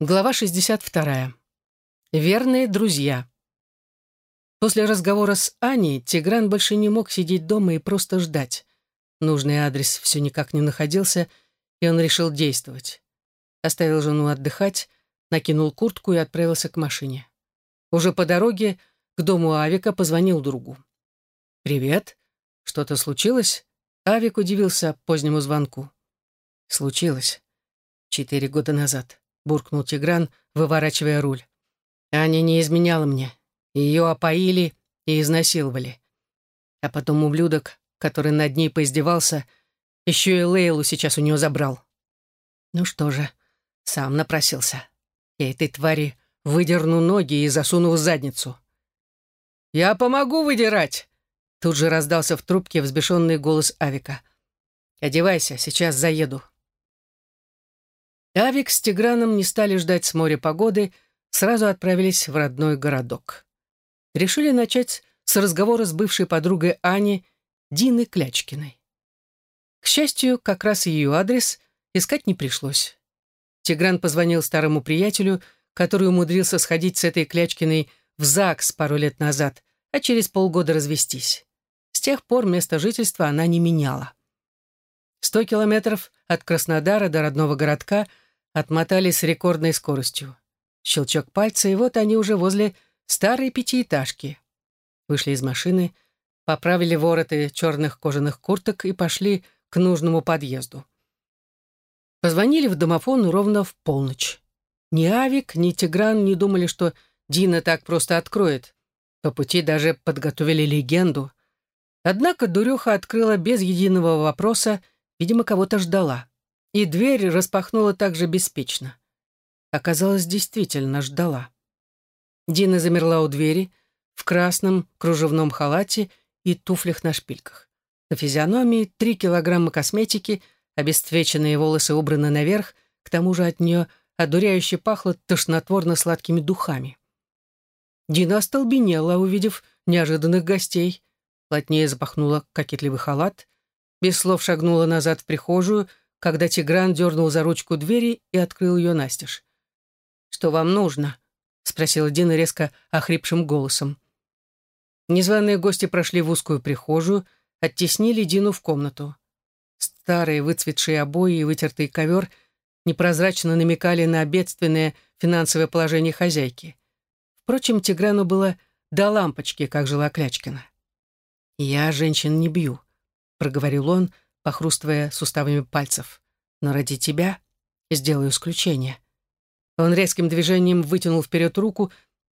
Глава 62. Верные друзья. После разговора с Аней Тигран больше не мог сидеть дома и просто ждать. Нужный адрес все никак не находился, и он решил действовать. Оставил жену отдыхать, накинул куртку и отправился к машине. Уже по дороге к дому Авика позвонил другу. «Привет. Что-то случилось?» Авик удивился позднему звонку. «Случилось. Четыре года назад буркнул Тигран, выворачивая руль. Аня не изменяла мне. Ее опоили и изнасиловали. А потом ублюдок, который над ней поиздевался, еще и Лейлу сейчас у нее забрал. Ну что же, сам напросился. Я этой твари выдерну ноги и засуну в задницу. «Я помогу выдирать!» Тут же раздался в трубке взбешенный голос Авика. «Одевайся, сейчас заеду». Авик с Тиграном не стали ждать с моря погоды, сразу отправились в родной городок. Решили начать с разговора с бывшей подругой Ани, Дины Клячкиной. К счастью, как раз ее адрес искать не пришлось. Тигран позвонил старому приятелю, который умудрился сходить с этой Клячкиной в ЗАГС пару лет назад, а через полгода развестись. С тех пор место жительства она не меняла. Сто километров от Краснодара до родного городка – отмотали с рекордной скоростью. Щелчок пальца, и вот они уже возле старой пятиэтажки. Вышли из машины, поправили вороты черных кожаных курток и пошли к нужному подъезду. Позвонили в домофон ровно в полночь. Ни Авик, ни Тигран не думали, что Дина так просто откроет. По пути даже подготовили легенду. Однако дуреха открыла без единого вопроса, видимо, кого-то ждала и дверь распахнула также беспечно. Оказалось, действительно ждала. Дина замерла у двери в красном кружевном халате и туфлях на шпильках. На физиономии три килограмма косметики, обесцвеченные волосы убраны наверх, к тому же от нее одуряюще пахло тошнотворно-сладкими духами. Дина остолбенела, увидев неожиданных гостей, плотнее запахнула кокетливый халат, без слов шагнула назад в прихожую, когда Тигран дернул за ручку двери и открыл ее настежь. «Что вам нужно?» — спросила Дина резко охрипшим голосом. Незваные гости прошли в узкую прихожую, оттеснили Дину в комнату. Старые выцветшие обои и вытертый ковер непрозрачно намекали на бедственное финансовое положение хозяйки. Впрочем, Тиграну было до лампочки, как жила Клячкина. «Я женщин не бью», — проговорил он, — похрустывая суставами пальцев. «Но ради тебя сделаю исключение». Он резким движением вытянул вперед руку,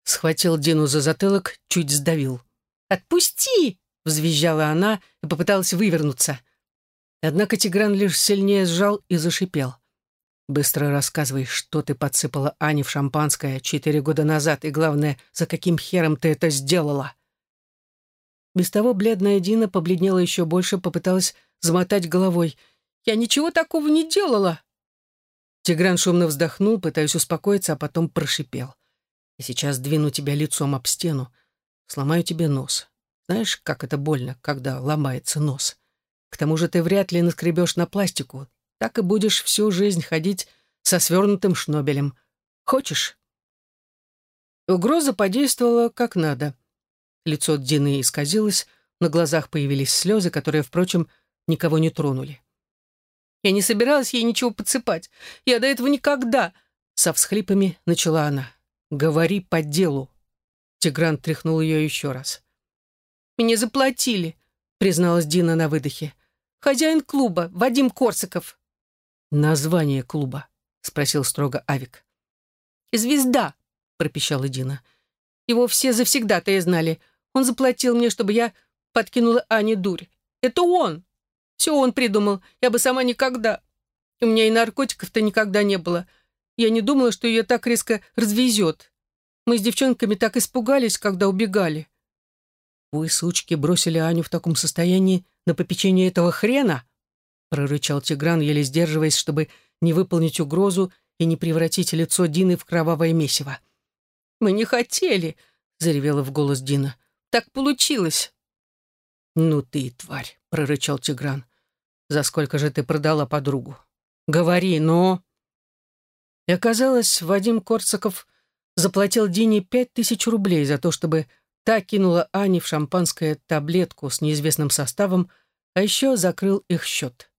схватил Дину за затылок, чуть сдавил. «Отпусти!» — взвизжала она и попыталась вывернуться. Однако Тигран лишь сильнее сжал и зашипел. «Быстро рассказывай, что ты подсыпала Ане в шампанское четыре года назад, и, главное, за каким хером ты это сделала?» Без того бледная Дина побледнела еще больше, попыталась замотать головой. «Я ничего такого не делала!» Тигран шумно вздохнул, пытаясь успокоиться, а потом прошипел. «Я сейчас двину тебя лицом об стену, сломаю тебе нос. Знаешь, как это больно, когда ломается нос? К тому же ты вряд ли наскребешь на пластику, так и будешь всю жизнь ходить со свернутым шнобелем. Хочешь?» Угроза подействовала как надо. Лицо Дины исказилось, на глазах появились слезы, которые, впрочем, никого не тронули. «Я не собиралась ей ничего подсыпать. Я до этого никогда...» Со всхлипами начала она. «Говори по делу». Тигран тряхнул ее еще раз. «Мне заплатили», — призналась Дина на выдохе. «Хозяин клуба, Вадим Корсаков». «Название клуба?» — спросил строго Авик. «Звезда», — пропищала Дина. «Его все завсегда-то знали. Он заплатил мне, чтобы я подкинула Ане дурь. Это он!» Все он придумал. Я бы сама никогда. У меня и наркотиков-то никогда не было. Я не думала, что ее так резко развезет. Мы с девчонками так испугались, когда убегали. «Вы, сучки, бросили Аню в таком состоянии на попечение этого хрена?» прорычал Тигран, еле сдерживаясь, чтобы не выполнить угрозу и не превратить лицо Дины в кровавое месиво. «Мы не хотели», — заревела в голос Дина. «Так получилось». «Ну ты, тварь», — прорычал Тигран. За сколько же ты продала подругу? Говори, но...» И оказалось, Вадим Корсаков заплатил Дине пять тысяч рублей за то, чтобы та кинула Ане в шампанское таблетку с неизвестным составом, а еще закрыл их счет.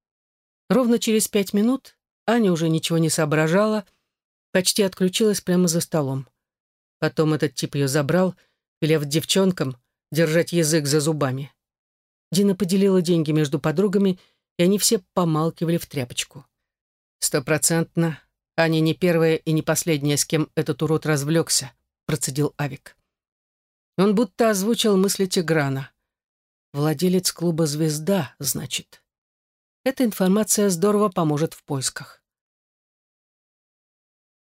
Ровно через пять минут Аня уже ничего не соображала, почти отключилась прямо за столом. Потом этот тип ее забрал, велев девчонкам держать язык за зубами. Дина поделила деньги между подругами, и они все помалкивали в тряпочку. Стопроцентно Аня не первая и не последняя, с кем этот урод развлекся, процедил Авик. Он будто озвучил мысли Тиграна. Владелец клуба «Звезда», значит. Эта информация здорово поможет в поисках.